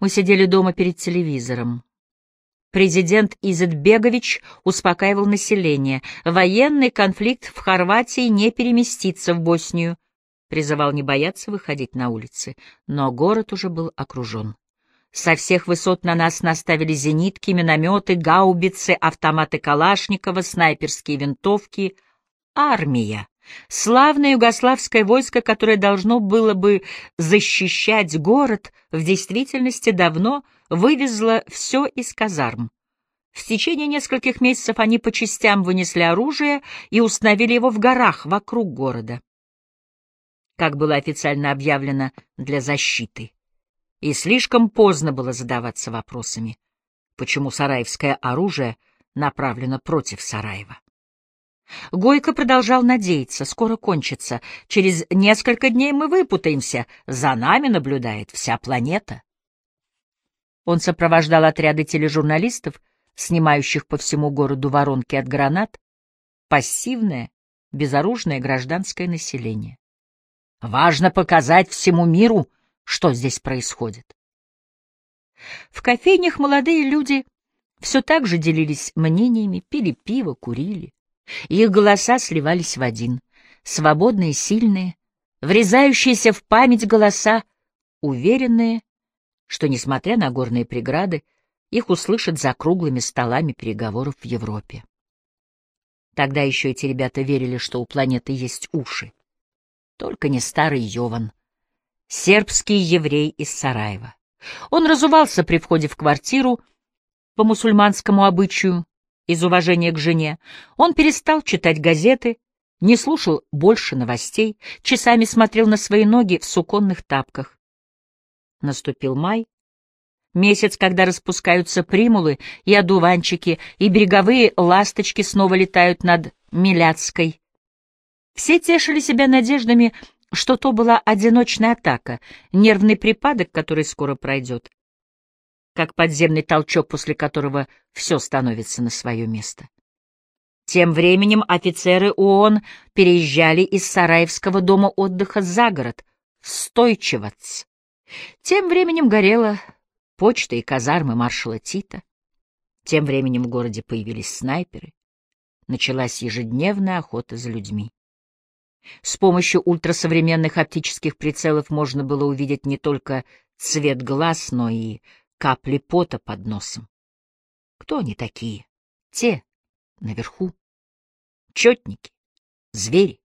Мы сидели дома перед телевизором. Президент Изетбегович успокаивал население. Военный конфликт в Хорватии не переместится в Боснию. Призывал не бояться выходить на улицы. Но город уже был окружен. Со всех высот на нас наставили зенитки, минометы, гаубицы, автоматы Калашникова, снайперские винтовки. Армия. Славное югославское войско, которое должно было бы защищать город, в действительности давно вывезло все из казарм. В течение нескольких месяцев они по частям вынесли оружие и установили его в горах вокруг города. Как было официально объявлено, для защиты. И слишком поздно было задаваться вопросами, почему сараевское оружие направлено против Сараева. Гойко продолжал надеяться, скоро кончится. Через несколько дней мы выпутаемся. За нами наблюдает вся планета. Он сопровождал отряды тележурналистов, снимающих по всему городу воронки от гранат, пассивное, безоружное гражданское население. Важно показать всему миру, что здесь происходит. В кофейнях молодые люди все так же делились мнениями, пили пиво, курили. Их голоса сливались в один, свободные, сильные, врезающиеся в память голоса, уверенные, что, несмотря на горные преграды, их услышат за круглыми столами переговоров в Европе. Тогда еще эти ребята верили, что у планеты есть уши. Только не старый Йован, сербский еврей из Сараева. Он разувался при входе в квартиру по мусульманскому обычаю, из уважения к жене, он перестал читать газеты, не слушал больше новостей, часами смотрел на свои ноги в суконных тапках. Наступил май, месяц, когда распускаются примулы и одуванчики, и береговые ласточки снова летают над Миляцкой. Все тешили себя надеждами, что то была одиночная атака, нервный припадок, который скоро пройдет как подземный толчок, после которого все становится на свое место. Тем временем офицеры ООН переезжали из Сараевского дома отдыха за город, в. Тем временем горела почта и казармы маршала Тита. Тем временем в городе появились снайперы. Началась ежедневная охота за людьми. С помощью ультрасовременных оптических прицелов можно было увидеть не только цвет глаз, но и капли пота под носом. Кто они такие? Те, наверху. Четники, звери,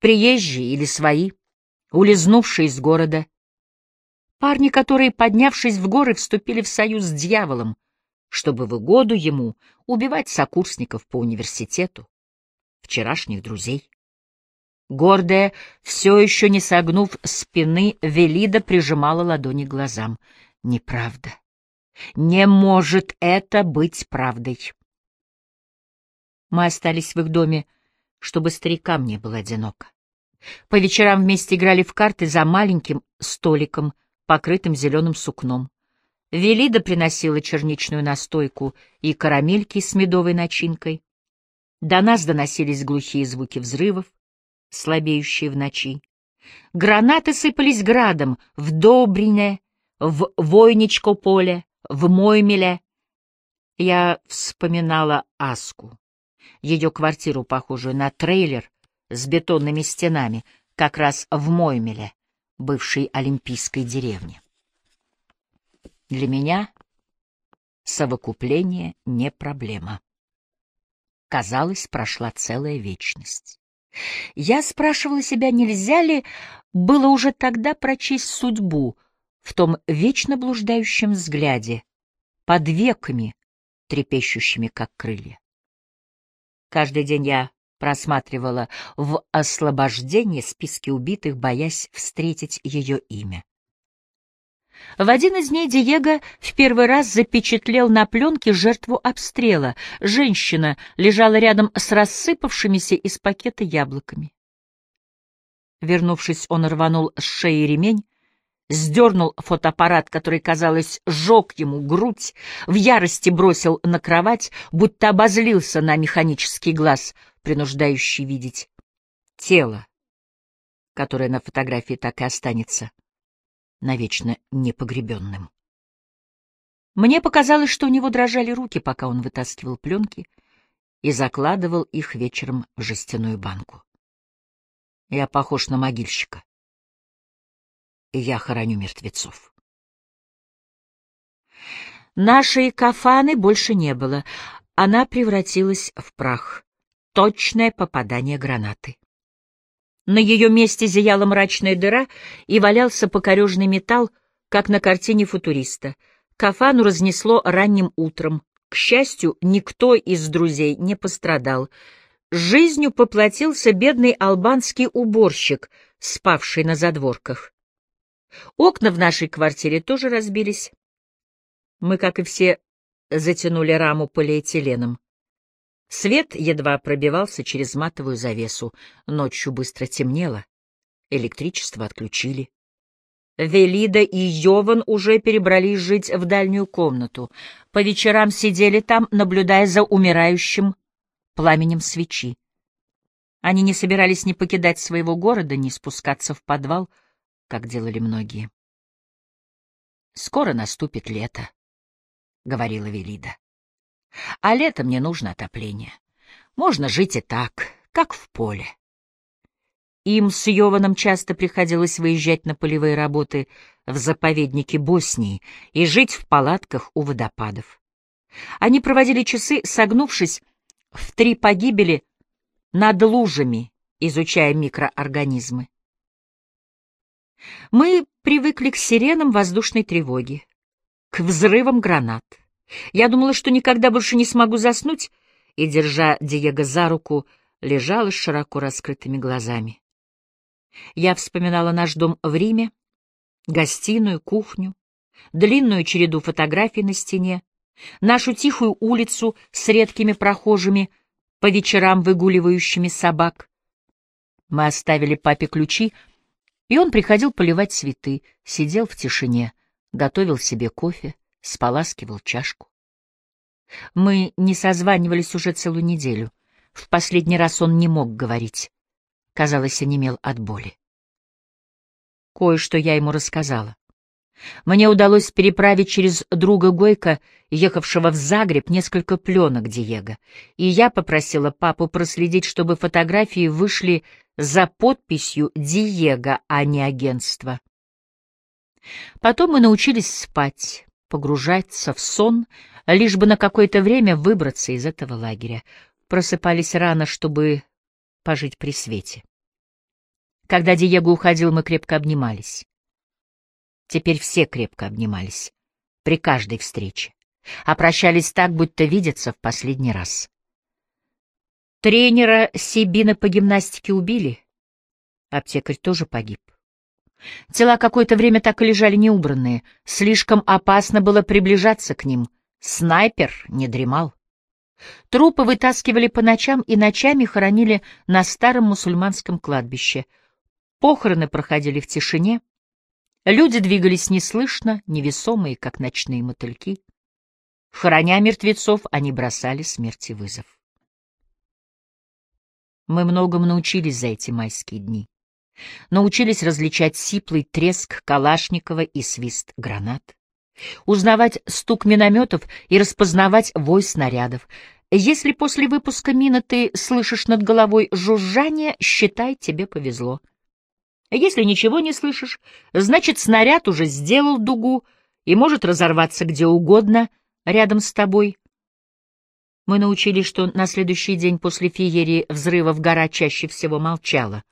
приезжие или свои, улизнувшие из города. Парни, которые, поднявшись в горы, вступили в союз с дьяволом, чтобы в угоду ему убивать сокурсников по университету, вчерашних друзей. Гордая, все еще не согнув спины, Велида прижимала ладони к глазам — неправда. Не может это быть правдой. Мы остались в их доме, чтобы старикам не было одиноко. По вечерам вместе играли в карты за маленьким столиком, покрытым зеленым сукном. Велида приносила черничную настойку и карамельки с медовой начинкой. До нас доносились глухие звуки взрывов, слабеющие в ночи. Гранаты сыпались градом в Добрине, в Войничко поле, в Моймеле. Я вспоминала Аску, ее квартиру, похожую на трейлер с бетонными стенами, как раз в Моймеле, бывшей олимпийской деревне. Для меня совокупление не проблема. Казалось, прошла целая вечность. Я спрашивала себя, нельзя ли было уже тогда прочесть судьбу — в том вечно блуждающем взгляде, под веками, трепещущими, как крылья. Каждый день я просматривала в освобождении списки убитых, боясь встретить ее имя. В один из дней Диего в первый раз запечатлел на пленке жертву обстрела. Женщина лежала рядом с рассыпавшимися из пакета яблоками. Вернувшись, он рванул с шеи ремень, сдернул фотоаппарат, который, казалось, сжег ему грудь, в ярости бросил на кровать, будто обозлился на механический глаз, принуждающий видеть тело, которое на фотографии так и останется навечно непогребенным. Мне показалось, что у него дрожали руки, пока он вытаскивал пленки и закладывал их вечером в жестяную банку. Я похож на могильщика. Я хороню мертвецов. Нашей кафаны больше не было. Она превратилась в прах. Точное попадание гранаты. На ее месте зияла мрачная дыра и валялся покорежный металл, как на картине футуриста — Кафану разнесло ранним утром. К счастью, никто из друзей не пострадал. Жизнью поплатился бедный албанский уборщик, спавший на задворках. Окна в нашей квартире тоже разбились. Мы, как и все, затянули раму полиэтиленом. Свет едва пробивался через матовую завесу. Ночью быстро темнело. Электричество отключили. Велида и Йован уже перебрались жить в дальнюю комнату. По вечерам сидели там, наблюдая за умирающим пламенем свечи. Они не собирались ни покидать своего города, ни спускаться в подвал, как делали многие. «Скоро наступит лето», — говорила Велида. «А летом мне нужно отопление. Можно жить и так, как в поле. Им с Йованом часто приходилось выезжать на полевые работы в заповеднике Боснии и жить в палатках у водопадов. Они проводили часы, согнувшись в три погибели над лужами, изучая микроорганизмы. Мы привыкли к сиренам воздушной тревоги, к взрывам гранат. Я думала, что никогда больше не смогу заснуть, и, держа Диего за руку, лежала с широко раскрытыми глазами. Я вспоминала наш дом в Риме, гостиную, кухню, длинную череду фотографий на стене, нашу тихую улицу с редкими прохожими, по вечерам выгуливающими собак. Мы оставили папе ключи, и он приходил поливать цветы, сидел в тишине, готовил себе кофе, споласкивал чашку. Мы не созванивались уже целую неделю. В последний раз он не мог говорить казалось, онемел от боли. Кое-что я ему рассказала. Мне удалось переправить через друга Гойка, ехавшего в Загреб, несколько пленок Диего, и я попросила папу проследить, чтобы фотографии вышли за подписью Диего, а не агентство. Потом мы научились спать, погружаться в сон, лишь бы на какое-то время выбраться из этого лагеря. Просыпались рано, чтобы пожить при свете. Когда Диего уходил, мы крепко обнимались. Теперь все крепко обнимались. При каждой встрече. А прощались так, будто видятся в последний раз. Тренера Сибина по гимнастике убили. Аптекарь тоже погиб. Тела какое-то время так и лежали неубранные. Слишком опасно было приближаться к ним. Снайпер не дремал. Трупы вытаскивали по ночам и ночами хоронили на старом мусульманском кладбище — Похороны проходили в тишине. Люди двигались неслышно, невесомые, как ночные мотыльки. Хороня мертвецов, они бросали смерти вызов. Мы многому научились за эти майские дни. Научились различать сиплый треск Калашникова и свист гранат. Узнавать стук минометов и распознавать вой снарядов. Если после выпуска мина ты слышишь над головой жужжание, считай, тебе повезло. Если ничего не слышишь, значит, снаряд уже сделал дугу и может разорваться где угодно рядом с тобой. Мы научились, что на следующий день после феерии взрывов гора чаще всего молчала.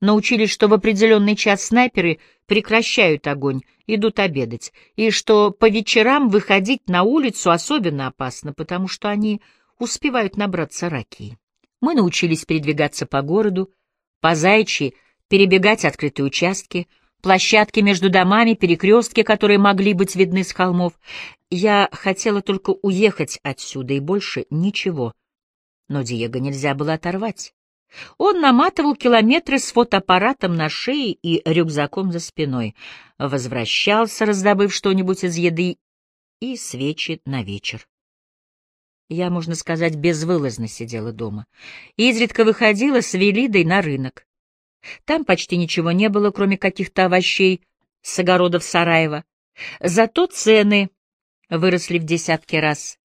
Научились, что в определенный час снайперы прекращают огонь, идут обедать, и что по вечерам выходить на улицу особенно опасно, потому что они успевают набраться ракии. Мы научились передвигаться по городу, по зайчи, перебегать открытые участки, площадки между домами, перекрестки, которые могли быть видны с холмов. Я хотела только уехать отсюда и больше ничего. Но Диего нельзя было оторвать. Он наматывал километры с фотоаппаратом на шее и рюкзаком за спиной, возвращался, раздобыв что-нибудь из еды, и свечи на вечер. Я, можно сказать, безвылазно сидела дома. Изредка выходила с Велидой на рынок. Там почти ничего не было, кроме каких-то овощей с огородов Сараева. Зато цены выросли в десятки раз.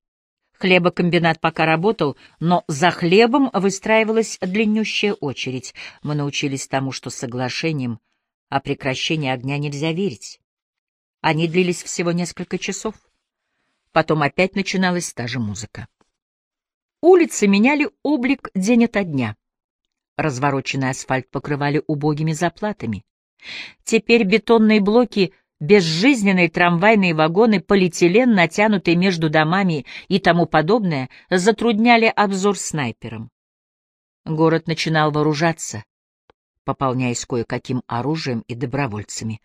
Хлебокомбинат пока работал, но за хлебом выстраивалась длиннющая очередь. Мы научились тому, что соглашением о прекращении огня нельзя верить. Они длились всего несколько часов. Потом опять начиналась та же музыка. Улицы меняли облик день ото дня. Развороченный асфальт покрывали убогими заплатами. Теперь бетонные блоки — безжизненные трамвайные вагоны, полиэтилен, натянутый между домами и тому подобное, затрудняли обзор снайперам. Город начинал вооружаться, пополняясь кое-каким оружием и добровольцами.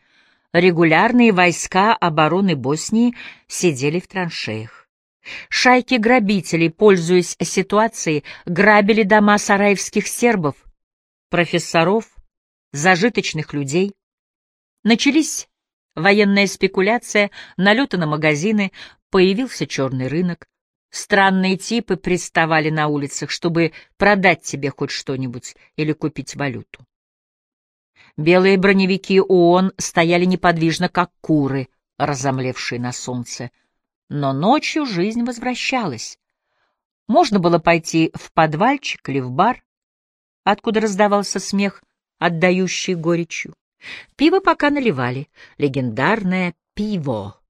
Регулярные войска обороны Боснии сидели в траншеях. Шайки грабителей, пользуясь ситуацией, грабили дома сараевских сербов, профессоров, зажиточных людей. Начались Военная спекуляция, налеты на магазины, появился черный рынок. Странные типы приставали на улицах, чтобы продать тебе хоть что-нибудь или купить валюту. Белые броневики ООН стояли неподвижно, как куры, разомлевшие на солнце. Но ночью жизнь возвращалась. Можно было пойти в подвальчик или в бар, откуда раздавался смех, отдающий горечью. Пиво пока наливали, легендарное пиво,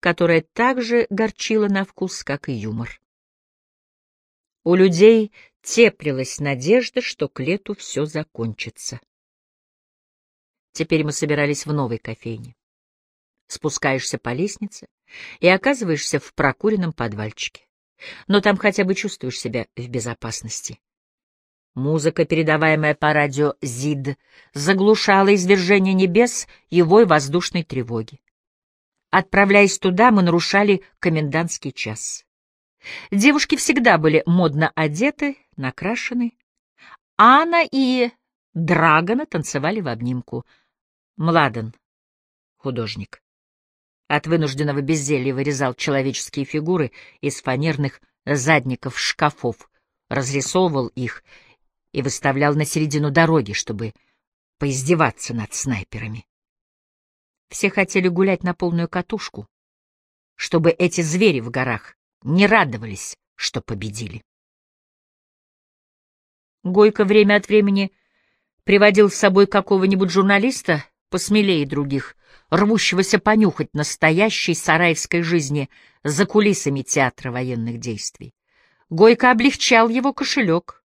которое также горчило на вкус, как и юмор. У людей теплилась надежда, что к лету все закончится. Теперь мы собирались в новой кофейне. Спускаешься по лестнице и оказываешься в прокуренном подвальчике. Но там хотя бы чувствуешь себя в безопасности. Музыка, передаваемая по радио ЗИД, заглушала извержение небес и вой воздушной тревоги. Отправляясь туда, мы нарушали комендантский час. Девушки всегда были модно одеты, накрашены. Анна и Драгона танцевали в обнимку. Младен, художник, от вынужденного безделья вырезал человеческие фигуры из фанерных задников шкафов, разрисовывал их и выставлял на середину дороги, чтобы поиздеваться над снайперами. Все хотели гулять на полную катушку, чтобы эти звери в горах не радовались, что победили. Гойко время от времени приводил с собой какого-нибудь журналиста, посмелее других, рвущегося понюхать настоящей сараевской жизни за кулисами театра военных действий. Гойко облегчал его кошелек,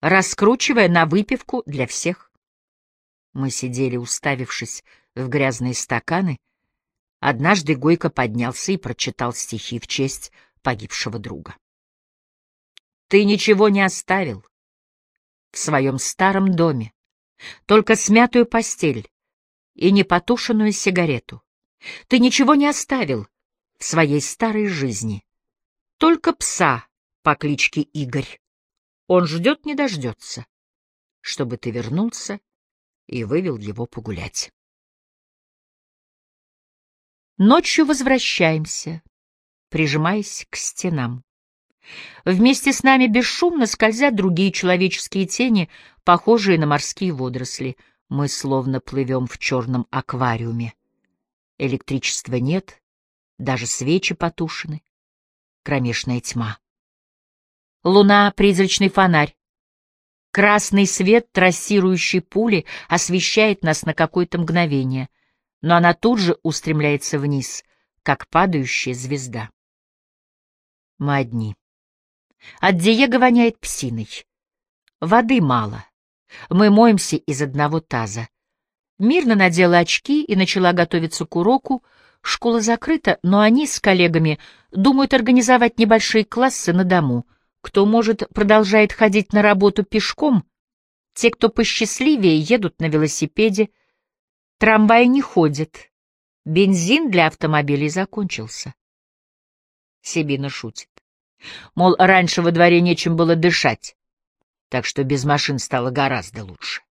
раскручивая на выпивку для всех. Мы сидели, уставившись в грязные стаканы. Однажды Гойко поднялся и прочитал стихи в честь погибшего друга. «Ты ничего не оставил в своем старом доме, только смятую постель и непотушенную сигарету. Ты ничего не оставил в своей старой жизни, только пса по кличке Игорь. Он ждет не дождется, чтобы ты вернулся и вывел его погулять. Ночью возвращаемся, прижимаясь к стенам. Вместе с нами бесшумно скользят другие человеческие тени, похожие на морские водоросли. Мы словно плывем в черном аквариуме. Электричества нет, даже свечи потушены. Кромешная тьма. Луна — призрачный фонарь. Красный свет трассирующей пули освещает нас на какое-то мгновение, но она тут же устремляется вниз, как падающая звезда. Мы одни. От Диего воняет псиной. Воды мало. Мы моемся из одного таза. Мирно надела очки и начала готовиться к уроку. Школа закрыта, но они с коллегами думают организовать небольшие классы на дому — кто может, продолжает ходить на работу пешком. Те, кто посчастливее, едут на велосипеде. Трамвай не ходит. Бензин для автомобилей закончился. Себина шутит. Мол, раньше во дворе нечем было дышать, так что без машин стало гораздо лучше.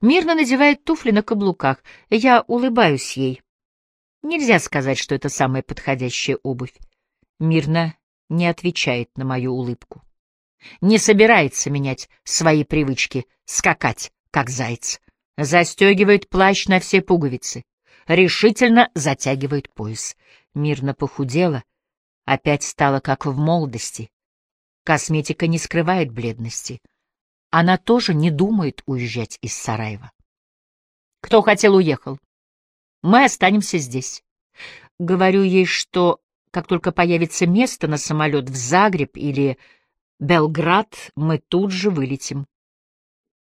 Мирно надевает туфли на каблуках. Я улыбаюсь ей. Нельзя сказать, что это самая подходящая обувь. Мирно не отвечает на мою улыбку. Не собирается менять свои привычки, скакать, как заяц. Застегивает плащ на все пуговицы. решительно затягивает пояс. Мирно похудела, опять стала как в молодости. Косметика не скрывает бледности. Она тоже не думает уезжать из Сараева. Кто хотел, уехал. Мы останемся здесь. Говорю ей, что как только появится место на самолет в Загреб или Белград, мы тут же вылетим.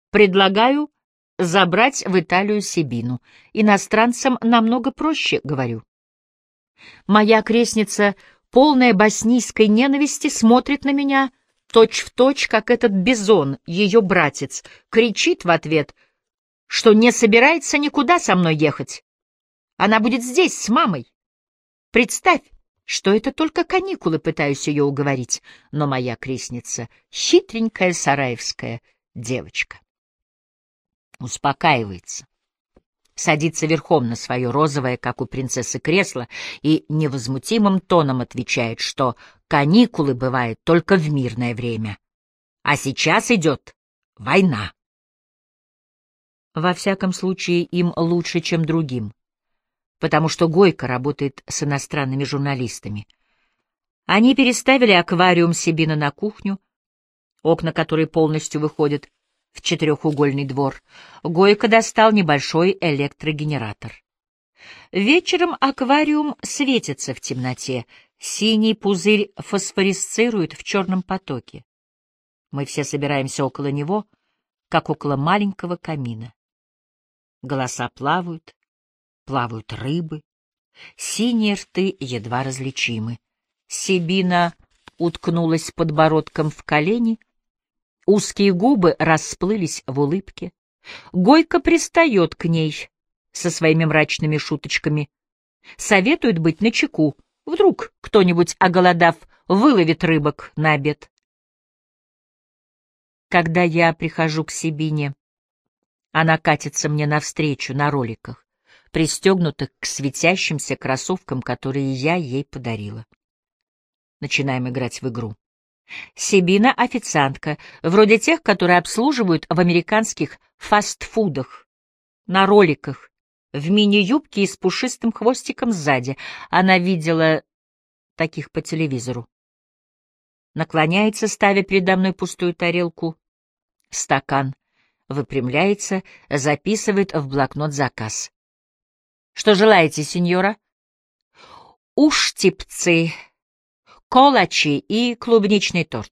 Предлагаю забрать в Италию Сибину. Иностранцам намного проще, говорю. Моя крестница, полная боснийской ненависти, смотрит на меня точь-в-точь, точь, как этот бизон, ее братец, кричит в ответ, что не собирается никуда со мной ехать. Она будет здесь, с мамой. Представь, что это только каникулы, пытаюсь ее уговорить, но моя крестница — хитренькая сараевская девочка. Успокаивается. Садится верхом на свое розовое, как у принцессы, кресло и невозмутимым тоном отвечает, что каникулы бывают только в мирное время. А сейчас идет война. Во всяком случае, им лучше, чем другим потому что Гойко работает с иностранными журналистами. Они переставили аквариум Сибина на кухню, окна которой полностью выходят в четырехугольный двор. Гойко достал небольшой электрогенератор. Вечером аквариум светится в темноте, синий пузырь фосфорисцирует в черном потоке. Мы все собираемся около него, как около маленького камина. Голоса плавают, плавают рыбы, синие рты едва различимы. Себина уткнулась подбородком в колени, узкие губы расплылись в улыбке. Гойко пристает к ней со своими мрачными шуточками. Советует быть начеку. Вдруг кто-нибудь, оголодав, выловит рыбок на обед. Когда я прихожу к Себине, она катится мне навстречу на роликах пристегнутых к светящимся кроссовкам, которые я ей подарила. Начинаем играть в игру. Сибина — официантка, вроде тех, которые обслуживают в американских фастфудах, на роликах, в мини-юбке и с пушистым хвостиком сзади. Она видела таких по телевизору. Наклоняется, ставя передо мной пустую тарелку, стакан, выпрямляется, записывает в блокнот заказ. Что желаете, сеньора? Уштипцы, колачи и клубничный торт.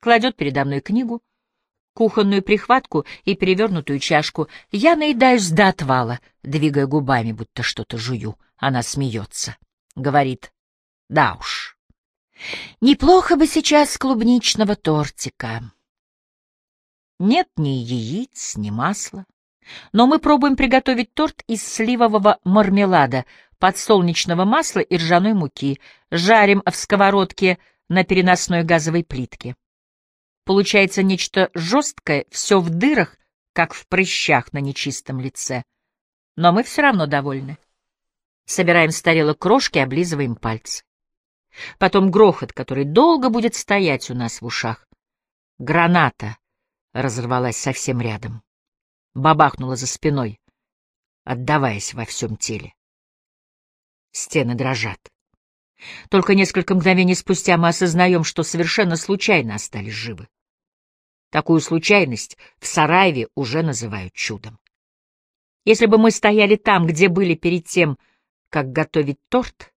Кладет передо мной книгу, кухонную прихватку и перевернутую чашку. Я наедаюсь до отвала, двигая губами, будто что-то жую. Она смеется. Говорит, да уж. Неплохо бы сейчас клубничного тортика. Нет ни яиц, ни масла. Но мы пробуем приготовить торт из сливового мармелада, подсолнечного масла и ржаной муки, жарим в сковородке на переносной газовой плитке. Получается нечто жесткое, все в дырах, как в прыщах на нечистом лице. Но мы все равно довольны. Собираем с тарелок крошки, облизываем пальцы. Потом грохот, который долго будет стоять у нас в ушах. Граната разорвалась совсем рядом бабахнула за спиной, отдаваясь во всем теле. Стены дрожат. Только несколько мгновений спустя мы осознаем, что совершенно случайно остались живы. Такую случайность в Сараеве уже называют чудом. Если бы мы стояли там, где были перед тем, как готовить торт,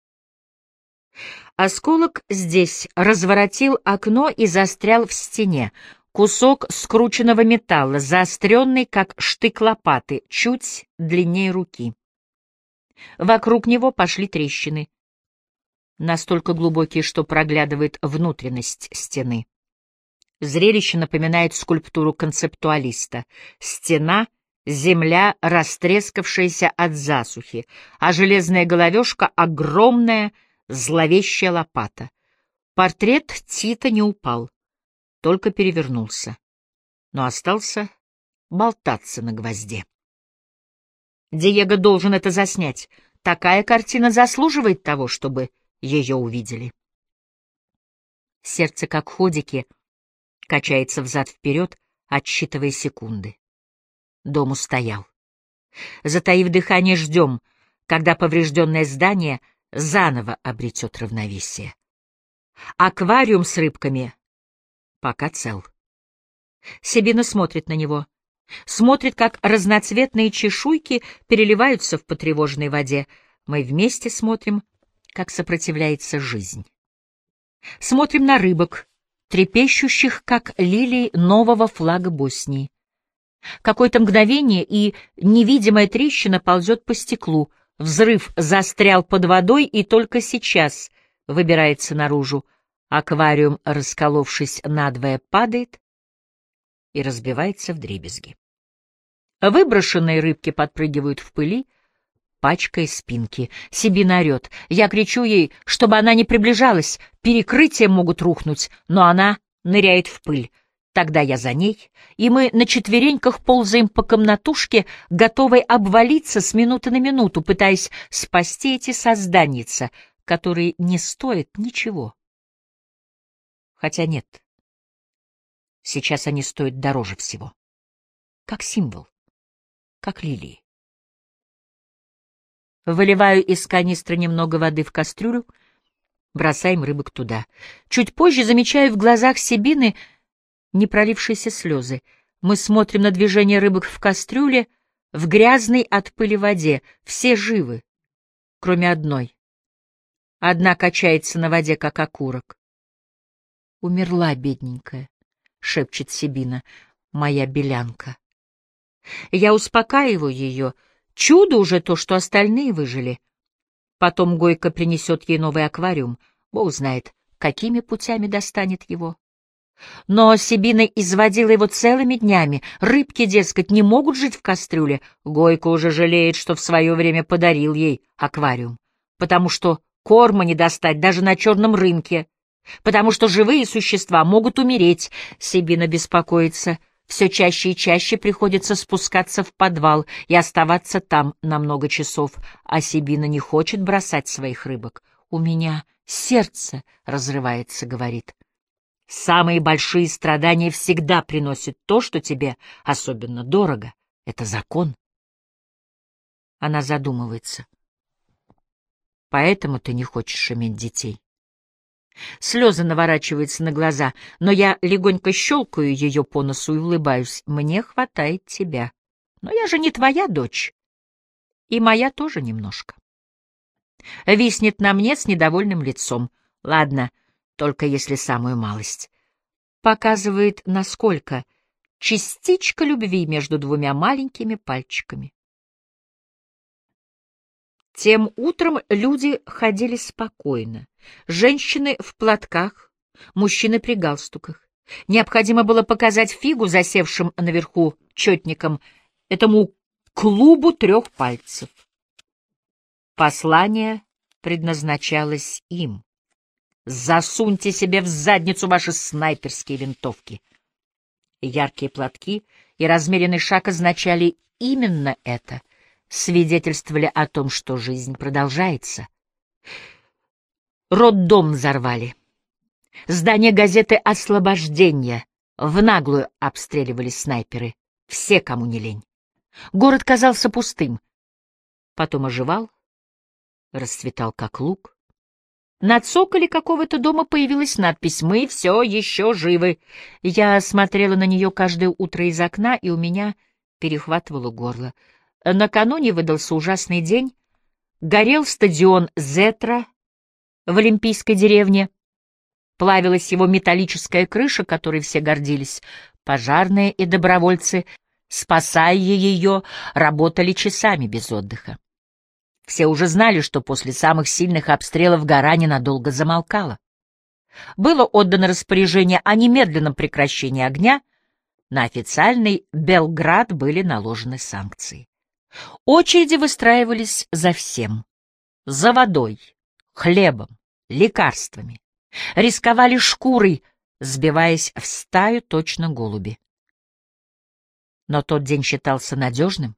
осколок здесь разворотил окно и застрял в стене, Кусок скрученного металла, заостренный, как штык лопаты, чуть длиннее руки. Вокруг него пошли трещины, настолько глубокие, что проглядывает внутренность стены. Зрелище напоминает скульптуру концептуалиста. Стена — земля, растрескавшаяся от засухи, а железная головешка — огромная зловещая лопата. Портрет Тита не упал только перевернулся, но остался болтаться на гвозде. Диего должен это заснять. Такая картина заслуживает того, чтобы ее увидели. Сердце, как ходики, качается взад-вперед, отсчитывая секунды. Дом устоял. Затаив дыхание, ждем, когда поврежденное здание заново обретет равновесие. Аквариум с рыбками пока цел. Себина смотрит на него. Смотрит, как разноцветные чешуйки переливаются в потревоженной воде. Мы вместе смотрим, как сопротивляется жизнь. Смотрим на рыбок, трепещущих, как лилии нового флага Боснии. Какое-то мгновение, и невидимая трещина ползет по стеклу. Взрыв застрял под водой и только сейчас выбирается наружу. Аквариум, расколовшись надвое, падает и разбивается в дребезги. Выброшенные рыбки подпрыгивают в пыли, пачкая спинки. Сибина орет. Я кричу ей, чтобы она не приближалась. Перекрытия могут рухнуть, но она ныряет в пыль. Тогда я за ней, и мы на четвереньках ползаем по комнатушке, готовой обвалиться с минуты на минуту, пытаясь спасти эти созданница, которые не стоят ничего. Хотя нет, сейчас они стоят дороже всего. Как символ, как лилии. Выливаю из канистры немного воды в кастрюлю, бросаем рыбок туда. Чуть позже замечаю в глазах Себины не пролившиеся слезы. Мы смотрим на движение рыбок в кастрюле, в грязной от пыли воде. Все живы, кроме одной. Одна качается на воде, как окурок. «Умерла, бедненькая», — шепчет Себина, — «моя белянка». Я успокаиваю ее — Чудо уже то, что остальные выжили. Потом Гойка принесет ей новый аквариум. Бог знает, какими путями достанет его. Но Сибина изводила его целыми днями. Рыбки, дескать, не могут жить в кастрюле. Гойка уже жалеет, что в свое время подарил ей аквариум. Потому что корма не достать даже на черном рынке. Потому что живые существа могут умереть. Сибина беспокоится. Все чаще и чаще приходится спускаться в подвал и оставаться там на много часов, а Сибина не хочет бросать своих рыбок. «У меня сердце разрывается», — говорит. «Самые большие страдания всегда приносят то, что тебе особенно дорого. Это закон». Она задумывается. «Поэтому ты не хочешь иметь детей?» Слезы наворачиваются на глаза, но я легонько щелкаю ее по носу и улыбаюсь. Мне хватает тебя. Но я же не твоя дочь. И моя тоже немножко. Виснет на мне с недовольным лицом. Ладно, только если самую малость. Показывает, насколько частичка любви между двумя маленькими пальчиками. Тем утром люди ходили спокойно. Женщины в платках, мужчины при галстуках. Необходимо было показать фигу, засевшим наверху четником, этому клубу трех пальцев. Послание предназначалось им. Засуньте себе в задницу ваши снайперские винтовки. Яркие платки и размеренный шаг означали именно это свидетельствовали о том, что жизнь продолжается. Роддом взорвали. Здание газеты «Освобождение» в наглую обстреливали снайперы. Все, кому не лень. Город казался пустым. Потом оживал, расцветал как лук. На цоколе какого-то дома появилась надпись «Мы все еще живы». Я смотрела на нее каждое утро из окна, и у меня перехватывало горло. Накануне выдался ужасный день. Горел стадион Зетра в Олимпийской деревне. Плавилась его металлическая крыша, которой все гордились. Пожарные и добровольцы, спасая ее, работали часами без отдыха. Все уже знали, что после самых сильных обстрелов гора ненадолго замолкала. Было отдано распоряжение о немедленном прекращении огня, на официальный Белград были наложены санкции. Очереди выстраивались за всем. За водой, хлебом, лекарствами. Рисковали шкурой, сбиваясь в стаю точно голуби. Но тот день считался надежным.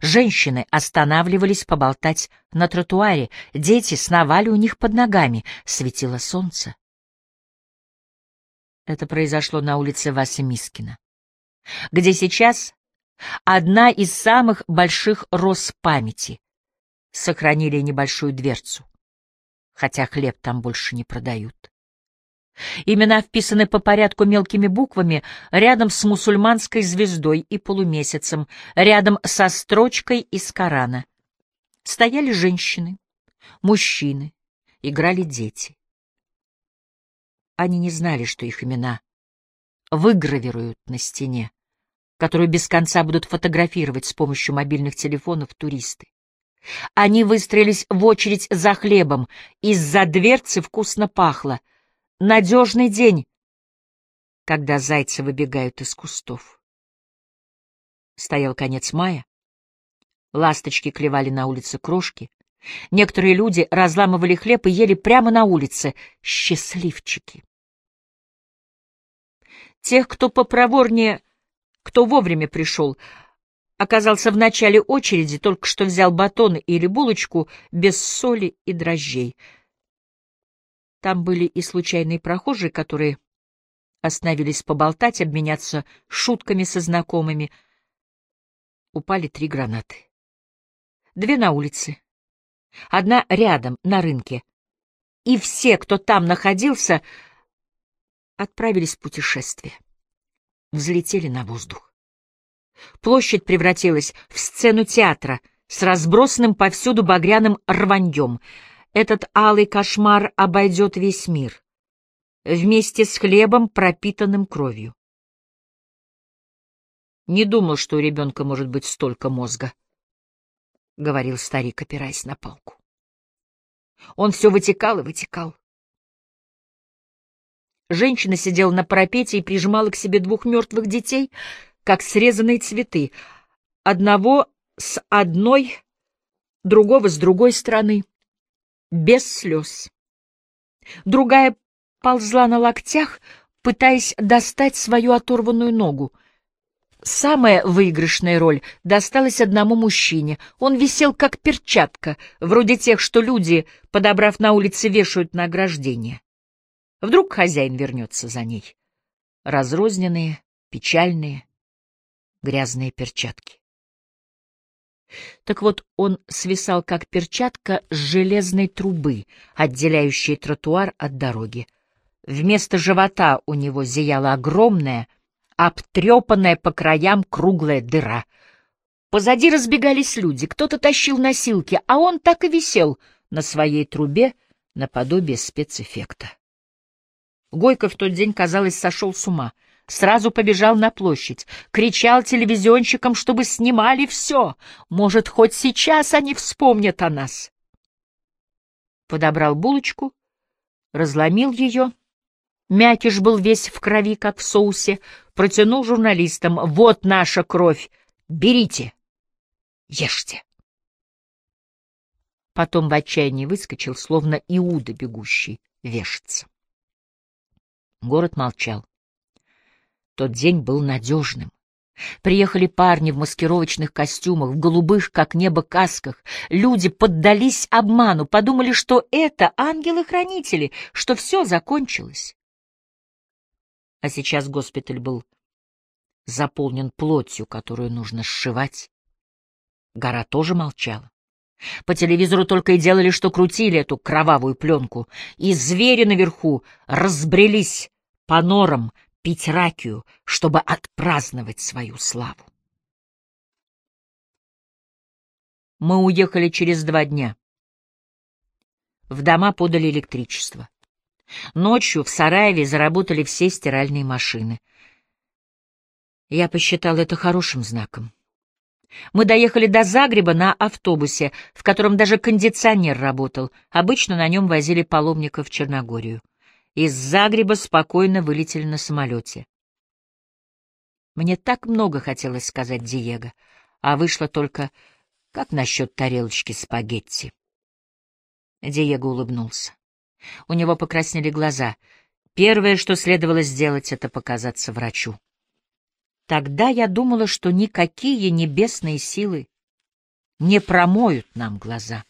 Женщины останавливались поболтать на тротуаре, дети сновали у них под ногами, светило солнце. Это произошло на улице Васы Мискина, где сейчас Одна из самых больших роз памяти. Сохранили небольшую дверцу, хотя хлеб там больше не продают. Имена вписаны по порядку мелкими буквами рядом с мусульманской звездой и полумесяцем, рядом со строчкой из Корана. Стояли женщины, мужчины, играли дети. Они не знали, что их имена выгравируют на стене, которую без конца будут фотографировать с помощью мобильных телефонов туристы. Они выстроились в очередь за хлебом, из-за дверцы вкусно пахло — Надежный день, когда зайцы выбегают из кустов. Стоял конец мая. Ласточки клевали на улице крошки. Некоторые люди разламывали хлеб и ели прямо на улице. Счастливчики. Тех, кто попроворнее, кто вовремя пришел, оказался в начале очереди, только что взял батон или булочку без соли и дрожжей — там были и случайные прохожие, которые остановились поболтать, обменяться шутками со знакомыми. Упали три гранаты. Две на улице. Одна рядом, на рынке. И все, кто там находился, отправились в путешествие. Взлетели на воздух. Площадь превратилась в сцену театра с разбросанным повсюду багряным рваньем — этот алый кошмар обойдет весь мир, вместе с хлебом, пропитанным кровью. Не думал, что у ребенка может быть столько мозга, — говорил старик, опираясь на палку. Он все вытекал и вытекал. Женщина сидела на парапете и прижимала к себе двух мертвых детей, как срезанные цветы, одного с одной, другого с другой стороны без слез. Другая ползла на локтях, пытаясь достать свою оторванную ногу. Самая выигрышная роль досталась одному мужчине. Он висел как перчатка, вроде тех, что люди, подобрав на улице, вешают на ограждение. Вдруг хозяин вернется за ней. Разрозненные, печальные, грязные перчатки. Так вот, он свисал, как перчатка с железной трубы, отделяющей тротуар от дороги. Вместо живота у него зияла огромная, обтрепанная по краям круглая дыра. Позади разбегались люди, кто-то тащил носилки, а он так и висел на своей трубе наподобие спецэффекта. Гойко в тот день, казалось, сошел с ума — Сразу побежал на площадь, кричал телевизионщикам, чтобы снимали все. Может, хоть сейчас они вспомнят о нас. Подобрал булочку, разломил ее. Мякиш был весь в крови, как в соусе. Протянул журналистам. «Вот наша кровь! Берите! Ешьте!» Потом в отчаянии выскочил, словно Иуда бегущий, вешаться. Город молчал. Тот день был надежным. Приехали парни в маскировочных костюмах, в голубых, как небо, касках. Люди поддались обману, подумали, что это ангелы-хранители, что все закончилось. А сейчас госпиталь был заполнен плотью, которую нужно сшивать. Гора тоже молчала. По телевизору только и делали, что крутили эту кровавую пленку, и звери наверху разбрелись по норам, пить ракию, чтобы отпраздновать свою славу. Мы уехали через два дня. В дома подали электричество. Ночью в Сараеве заработали все стиральные машины. Я посчитал это хорошим знаком. Мы доехали до Загреба на автобусе, в котором даже кондиционер работал. Обычно на нем возили паломников в Черногорию. Из Загреба спокойно вылетели на самолете. Мне так много хотелось сказать Диего, а вышло только «Как насчет тарелочки спагетти?» Диего улыбнулся. У него покраснели глаза. Первое, что следовало сделать, — это показаться врачу. Тогда я думала, что никакие небесные силы не промоют нам глаза.